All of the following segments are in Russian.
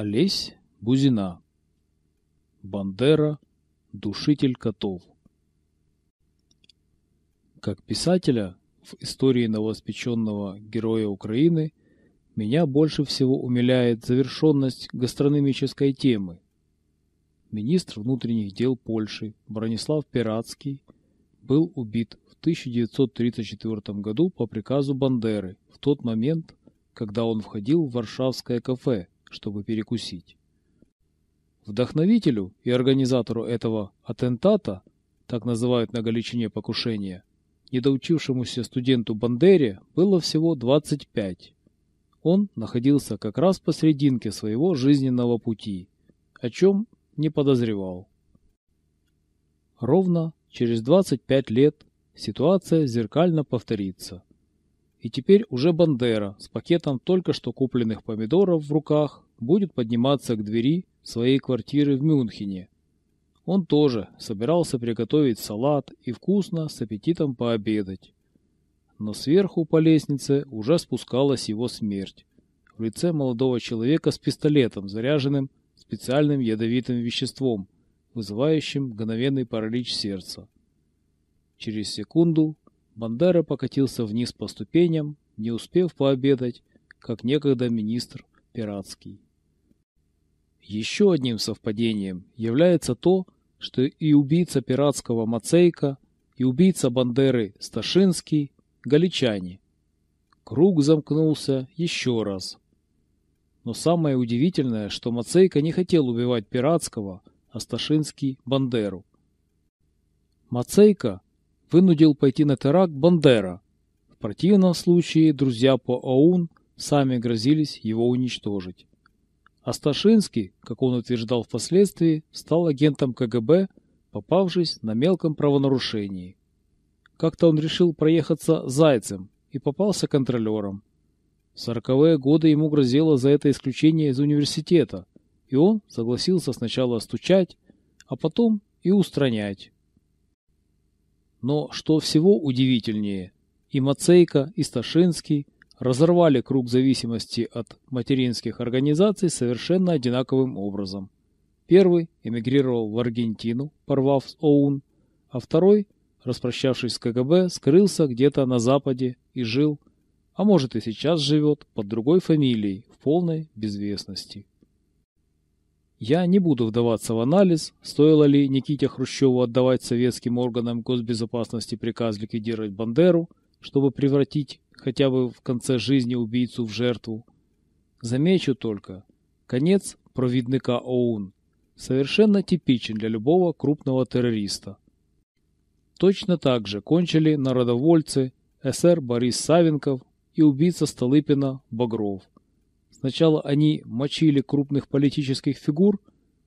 Олесь Бузина. Бандера Душитель котов. Как писателя в истории новоспеченного героя Украины меня больше всего умиляет завершенность гастрономической темы. Министр внутренних дел Польши Бронислав Пиратский был убит в 1934 году по приказу Бандеры в тот момент, когда он входил в варшавское кафе, чтобы перекусить. Вдохновителю и организатору этого атентата, так называют на Галичине покушения, недоучившемуся студенту Бандере было всего 25. Он находился как раз посрединке своего жизненного пути, о чем не подозревал. Ровно через 25 лет ситуация зеркально повторится. И теперь уже Бандера с пакетом только что купленных помидоров в руках будет подниматься к двери своей квартиры в Мюнхене. Он тоже собирался приготовить салат и вкусно с аппетитом пообедать. Но сверху по лестнице уже спускалась его смерть в лице молодого человека с пистолетом, заряженным специальным ядовитым веществом, вызывающим мгновенный паралич сердца. Через секунду Бандера покатился вниз по ступеням, не успев пообедать, как некогда министр Пиратский. Еще одним совпадением является то, что и убийца пиратского Мацейка, и убийца Бандеры Сташинский – галичане. Круг замкнулся еще раз. Но самое удивительное, что Мацейка не хотел убивать Пиратского, а Сташинский – Бандеру. Мацейка вынудил пойти на теракт Бандера. В противном случае друзья по ОУН сами грозились его уничтожить. Асташинский, как он утверждал впоследствии, стал агентом КГБ, попавшись на мелком правонарушении. Как-то он решил проехаться зайцем и попался контролером. В сороковые годы ему грозило за это исключение из университета, и он согласился сначала стучать, а потом и устранять. Но что всего удивительнее, и Мацейко, и Сташинский разорвали круг зависимости от материнских организаций совершенно одинаковым образом. Первый эмигрировал в Аргентину, порвав с ОУН, а второй, распрощавшись с КГБ, скрылся где-то на Западе и жил, а может и сейчас живет, под другой фамилией, в полной безвестности. Я не буду вдаваться в анализ, стоило ли Никите Хрущеву отдавать советским органам госбезопасности приказ ликвидировать Бандеру, чтобы превратить хотя бы в конце жизни убийцу в жертву. Замечу только, конец провидника ОУН совершенно типичен для любого крупного террориста. Точно так же кончили народовольцы СР Борис Савенков и убийца Столыпина Багров. Сначала они мочили крупных политических фигур,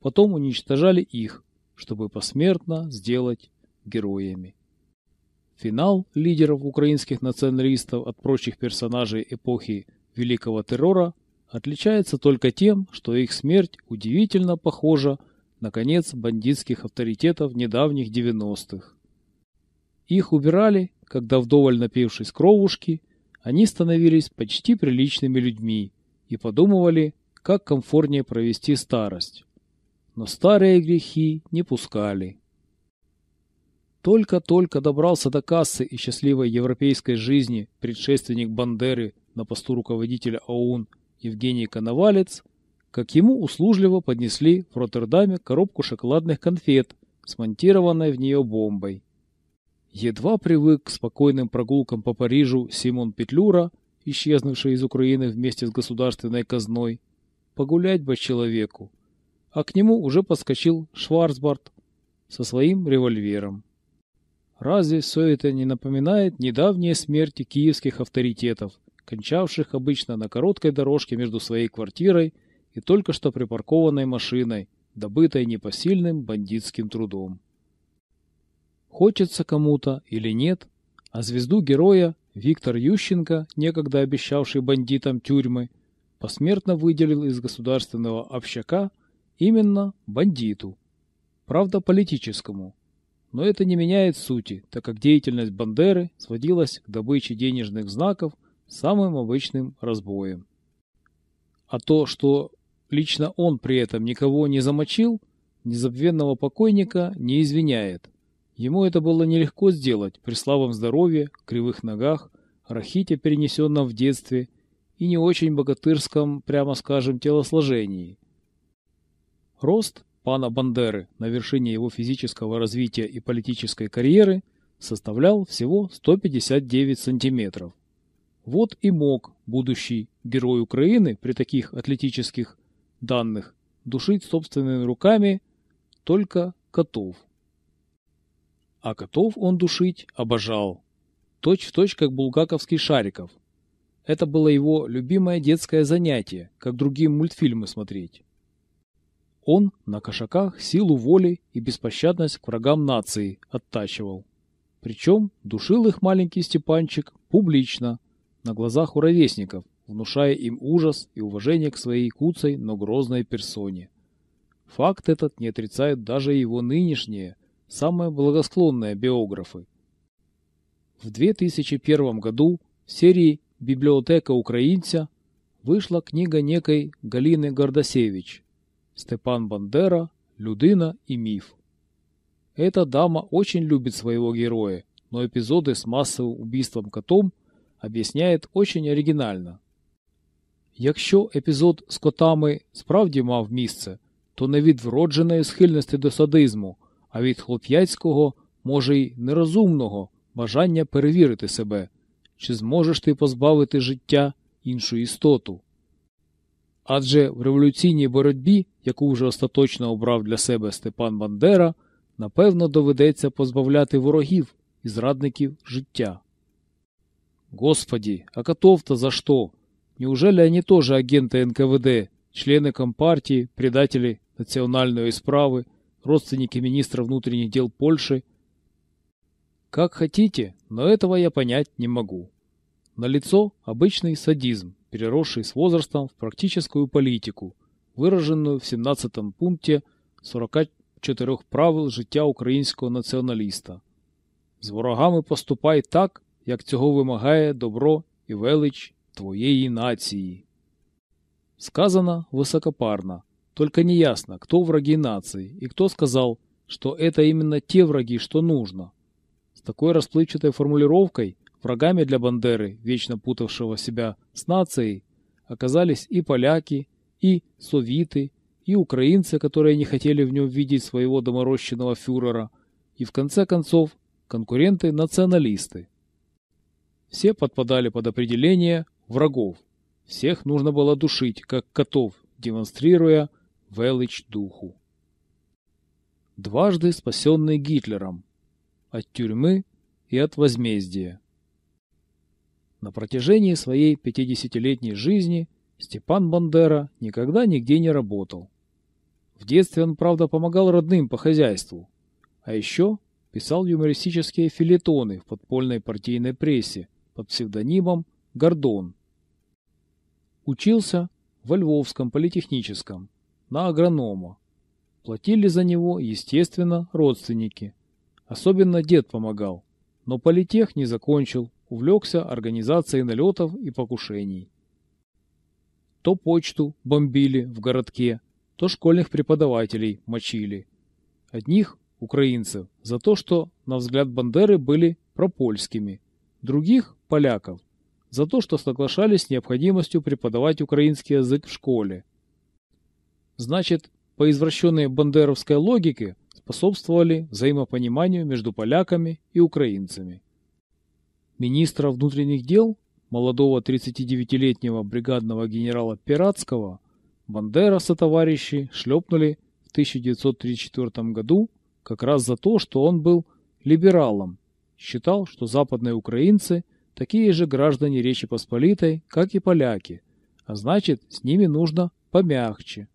потом уничтожали их, чтобы посмертно сделать героями. Финал лидеров украинских националистов от прочих персонажей эпохи Великого террора отличается только тем, что их смерть удивительно похожа на конец бандитских авторитетов недавних 90-х. Их убирали, когда вдоволь напившись кровушки, они становились почти приличными людьми, и подумывали, как комфортнее провести старость. Но старые грехи не пускали. Только-только добрался до кассы и счастливой европейской жизни предшественник Бандеры на посту руководителя ОУН Евгений Коновалец, как ему услужливо поднесли в Роттердаме коробку шоколадных конфет, смонтированной в нее бомбой. Едва привык к спокойным прогулкам по Парижу Симон Петлюра исчезнувший из Украины вместе с государственной казной, погулять бы человеку, а к нему уже подскочил Шварцбард со своим револьвером. Разве все это не напоминает недавние смерти киевских авторитетов, кончавших обычно на короткой дорожке между своей квартирой и только что припаркованной машиной, добытой непосильным бандитским трудом? Хочется кому-то или нет, а звезду героя Виктор Ющенко, некогда обещавший бандитам тюрьмы, посмертно выделил из государственного общака именно бандиту. Правда, политическому. Но это не меняет сути, так как деятельность Бандеры сводилась к добыче денежных знаков самым обычным разбоем. А то, что лично он при этом никого не замочил, незабвенного покойника не извиняет. Ему это было нелегко сделать при слабом здоровье, кривых ногах, рахите, перенесенном в детстве, и не очень богатырском, прямо скажем, телосложении. Рост пана Бандеры на вершине его физического развития и политической карьеры составлял всего 159 сантиметров. Вот и мог будущий герой Украины при таких атлетических данных душить собственными руками только котов. А котов он душить обожал. Точь в точь, как булгаковский Шариков. Это было его любимое детское занятие, как другие мультфильмы смотреть. Он на кошаках силу воли и беспощадность к врагам нации оттачивал. Причем душил их маленький Степанчик публично, на глазах у ровесников, внушая им ужас и уважение к своей куцей, но грозной персоне. Факт этот не отрицают даже его нынешние, самые благосклонные биографы. В 2001 году в серии «Библиотека украинца» вышла книга некой Галины Гордасевич «Степан Бандера. Людина и миф». Эта дама очень любит своего героя, но эпизоды с массовым убийством котом об'ясняє очень оригінально. Якщо епізод з котами справді мав місце, то не від вродженої схильності до садизму, а від хлоп'яцького, може й нерозумного бажання перевірити себе, чи зможеш ти позбавити життя іншу істоту. Адже в революційній боротьбі, яку вже остаточно обрав для себе Степан Бандера, напевно доведеться позбавляти ворогів і зрадників життя. Господи, а котов-то за что? Неужели они тоже агенты НКВД, члены Компартии, предатели национальной исправы, родственники министра внутренних дел Польши? Как хотите, но этого я понять не могу. На лицо обычный садизм, переросший с возрастом в практическую политику, выраженную в 17 пункте 44 правил життя українського націоналіста. З ворогами поступай так, як цього вимагає добро і велич твоєї нації. Сказано высокопарно, только неясно, кто враги нации и кто сказал, что это именно те враги, что нужно. С такой расплывчатой формулировкой врагами для Бандеры, вечно путавшего себя с нацией, оказались и поляки, и совиты, и украинцы, которые не хотели в нем видеть своего доморощенного фюрера, и в конце концов конкуренты-националисты. Все подпадали под определение врагов. Всех нужно было душить, как котов, демонстрируя велич духу. Дважды спасенный Гитлером. От тюрьмы и от возмездия. На протяжении своей 50-летней жизни Степан Бандера никогда нигде не работал. В детстве он, правда, помогал родным по хозяйству. А еще писал юмористические филетоны в подпольной партийной прессе, под псевдонимом Гордон. Учился во Львовском политехническом, на агронома. Платили за него, естественно, родственники. Особенно дед помогал, но политех не закончил, увлекся организацией налетов и покушений. То почту бомбили в городке, то школьных преподавателей мочили. Одних, украинцев, за то, что, на взгляд Бандеры, были пропольскими, других поляков за то, что соглашались с необходимостью преподавать украинский язык в школе. Значит, по извращенной бандеровской логике способствовали взаимопониманию между поляками и украинцами. Министра внутренних дел, молодого 39-летнего бригадного генерала Пиратского, Бандера со товарищи шлепнули в 1934 году как раз за то, что он был либералом, считал, что западные украинцы – такие же граждане Речи Посполитой, как и поляки, а значит, с ними нужно помягче.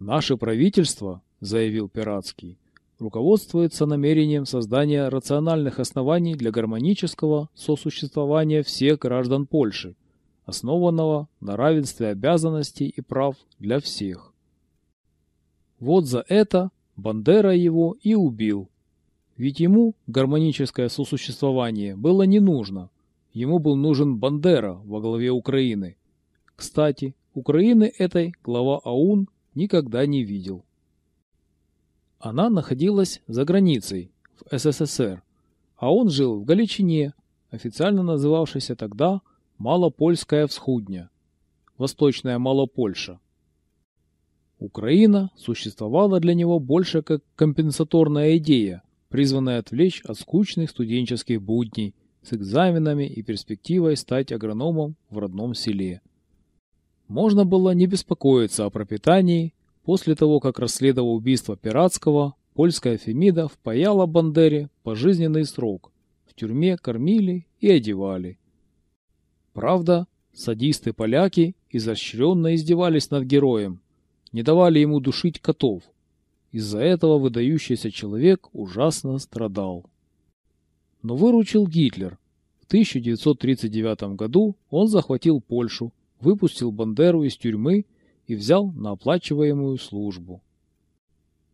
«Наше правительство», — заявил Пиратский, руководствуется намерением создания рациональных оснований для гармонического сосуществования всех граждан Польши, основанного на равенстве обязанностей и прав для всех. Вот за это Бандера его и убил ведь ему гармоническое сосуществование было не нужно. Ему был нужен Бандера во главе Украины. Кстати, Украины этой глава АУН никогда не видел. Она находилась за границей, в СССР, а он жил в Галичине, официально называвшейся тогда Малопольская Всхудня, Восточная Малопольша. Украина существовала для него больше как компенсаторная идея, призванная отвлечь от скучных студенческих будней с экзаменами и перспективой стать агрономом в родном селе. Можно было не беспокоиться о пропитании. После того, как расследовал убийство Пиратского, польская Фемида впаяла Бандере пожизненный срок. В тюрьме кормили и одевали. Правда, садисты-поляки изощренно издевались над героем, не давали ему душить котов. Из-за этого выдающийся человек ужасно страдал. Но выручил Гитлер. В 1939 году он захватил Польшу, выпустил Бандеру из тюрьмы и взял на оплачиваемую службу.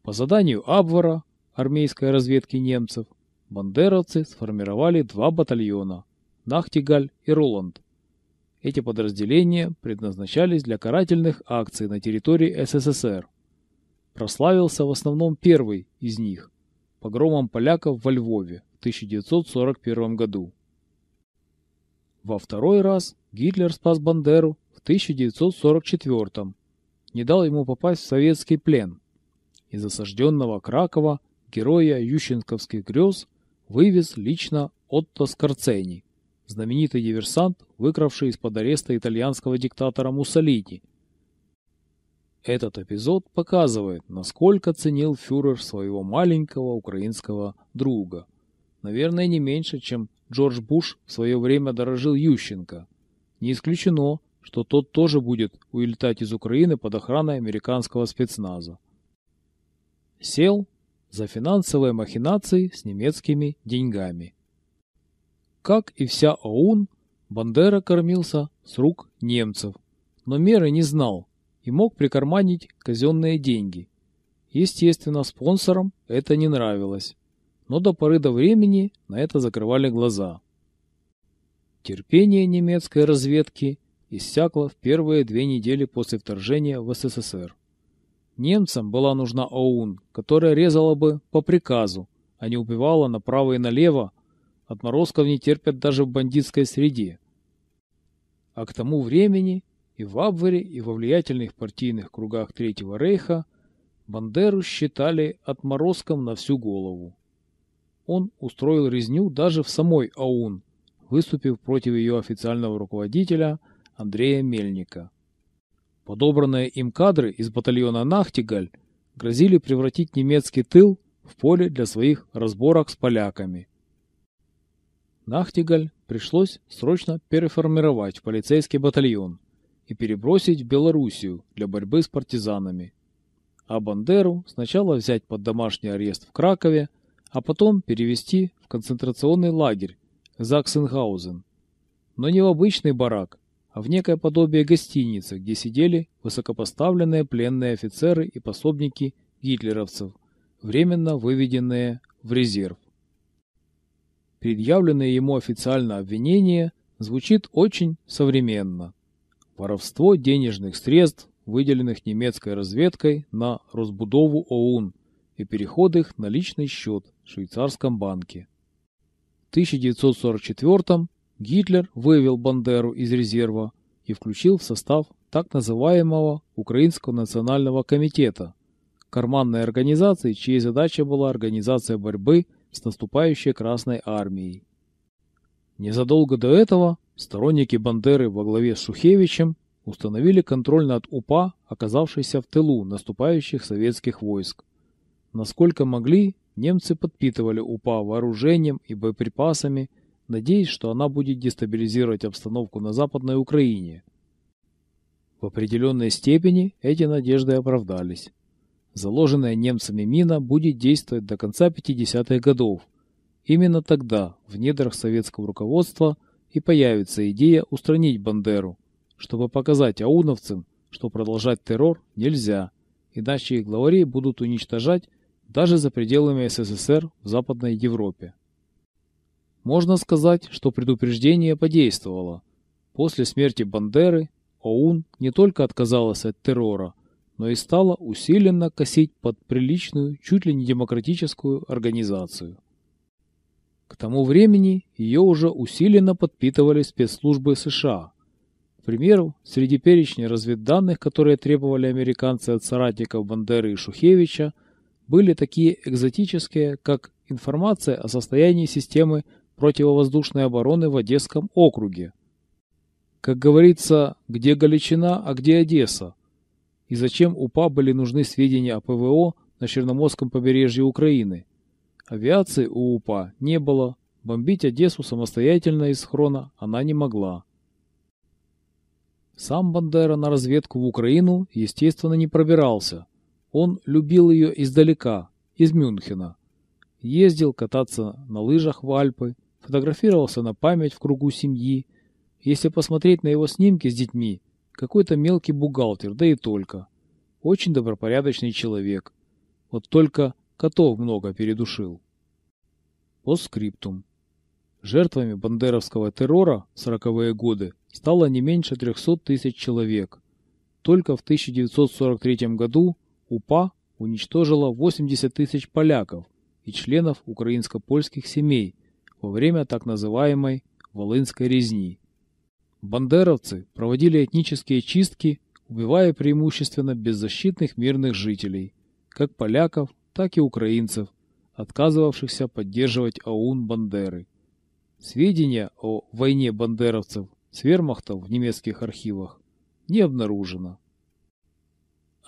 По заданию Абвара, армейской разведки немцев, бандеровцы сформировали два батальона – Нахтигаль и Роланд. Эти подразделения предназначались для карательных акций на территории СССР. Прославился в основном первый из них – погромом поляков во Львове в 1941 году. Во второй раз Гитлер спас Бандеру в 1944 не дал ему попасть в советский плен. Из осажденного Кракова героя ющенковских грез вывез лично Отто Скорцени знаменитый диверсант, выкравший из-под ареста итальянского диктатора Муссолини. Этот эпизод показывает, насколько ценил фюрер своего маленького украинского друга. Наверное, не меньше, чем Джордж Буш в свое время дорожил Ющенко. Не исключено, что тот тоже будет улетать из Украины под охраной американского спецназа. Сел за финансовые махинации с немецкими деньгами. Как и вся ОУН, Бандера кормился с рук немцев, но меры не знал и мог прикарманить казенные деньги. Естественно, спонсорам это не нравилось, но до поры до времени на это закрывали глаза. Терпение немецкой разведки иссякло в первые две недели после вторжения в СССР. Немцам была нужна ОУН, которая резала бы по приказу, а не убивала направо и налево, Отморозков не терпят даже в бандитской среде. А к тому времени и в Абвере, и во влиятельных партийных кругах Третьего Рейха Бандеру считали отморозком на всю голову. Он устроил резню даже в самой АУН, выступив против ее официального руководителя Андрея Мельника. Подобранные им кадры из батальона «Нахтигаль» грозили превратить немецкий тыл в поле для своих разборок с поляками – Нахтигаль пришлось срочно переформировать в полицейский батальон и перебросить в Белоруссию для борьбы с партизанами. А Бандеру сначала взять под домашний арест в Кракове, а потом перевести в концентрационный лагерь Заксенгаузен. Но не в обычный барак, а в некое подобие гостиницы, где сидели высокопоставленные пленные офицеры и пособники гитлеровцев, временно выведенные в резерв предъявленное ему официально обвинение звучит очень современно. Воровство денежных средств, выделенных немецкой разведкой на разбудову ОУН и переход их на личный счет в швейцарском банке. В 1944 Гитлер вывел Бандеру из резерва и включил в состав так называемого Украинского национального комитета, карманной организации, чьей задачей была организация борьбы с наступающей Красной Армией. Незадолго до этого сторонники Бандеры во главе с Шухевичем установили контроль над УПА, оказавшейся в тылу наступающих советских войск. Насколько могли, немцы подпитывали УПА вооружением и боеприпасами, надеясь, что она будет дестабилизировать обстановку на Западной Украине. В определенной степени эти надежды оправдались. Заложенная немцами мина будет действовать до конца 50-х годов. Именно тогда в недрах советского руководства и появится идея устранить Бандеру, чтобы показать ауновцам, что продолжать террор нельзя, иначе их главарей будут уничтожать даже за пределами СССР в Западной Европе. Можно сказать, что предупреждение подействовало. После смерти Бандеры ОУН не только отказалась от террора, но и стала усиленно косить под приличную, чуть ли не демократическую организацию. К тому времени ее уже усиленно подпитывали спецслужбы США. К примеру, среди перечня разведданных, которые требовали американцы от соратников Бандеры и Шухевича, были такие экзотические, как информация о состоянии системы противовоздушной обороны в Одесском округе. Как говорится, где Галичина, а где Одесса? И зачем УПА были нужны сведения о ПВО на Черноморском побережье Украины? Авиации у УПА не было, бомбить Одессу самостоятельно из хрона она не могла. Сам Бандера на разведку в Украину, естественно, не пробирался. Он любил ее издалека, из Мюнхена. Ездил кататься на лыжах в Альпы, фотографировался на память в кругу семьи. Если посмотреть на его снимки с детьми, какой-то мелкий бухгалтер, да и только. Очень добропорядочный человек. Вот только котов много передушил. По скриптум. Жертвами бандеровского террора в 40-е годы стало не меньше 300 тысяч человек. Только в 1943 году УПА уничтожила 80 тысяч поляков и членов украинско-польских семей во время так называемой Волынской резни. Бандеровцы проводили этнические чистки, убивая преимущественно беззащитных мирных жителей, как поляков, так и украинцев, отказывавшихся поддерживать АУН Бандеры. Сведения о войне бандеровцев с вермахтом в немецких архивах не обнаружено.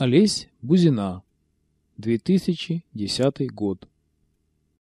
Олесь Бузина, 2010 год.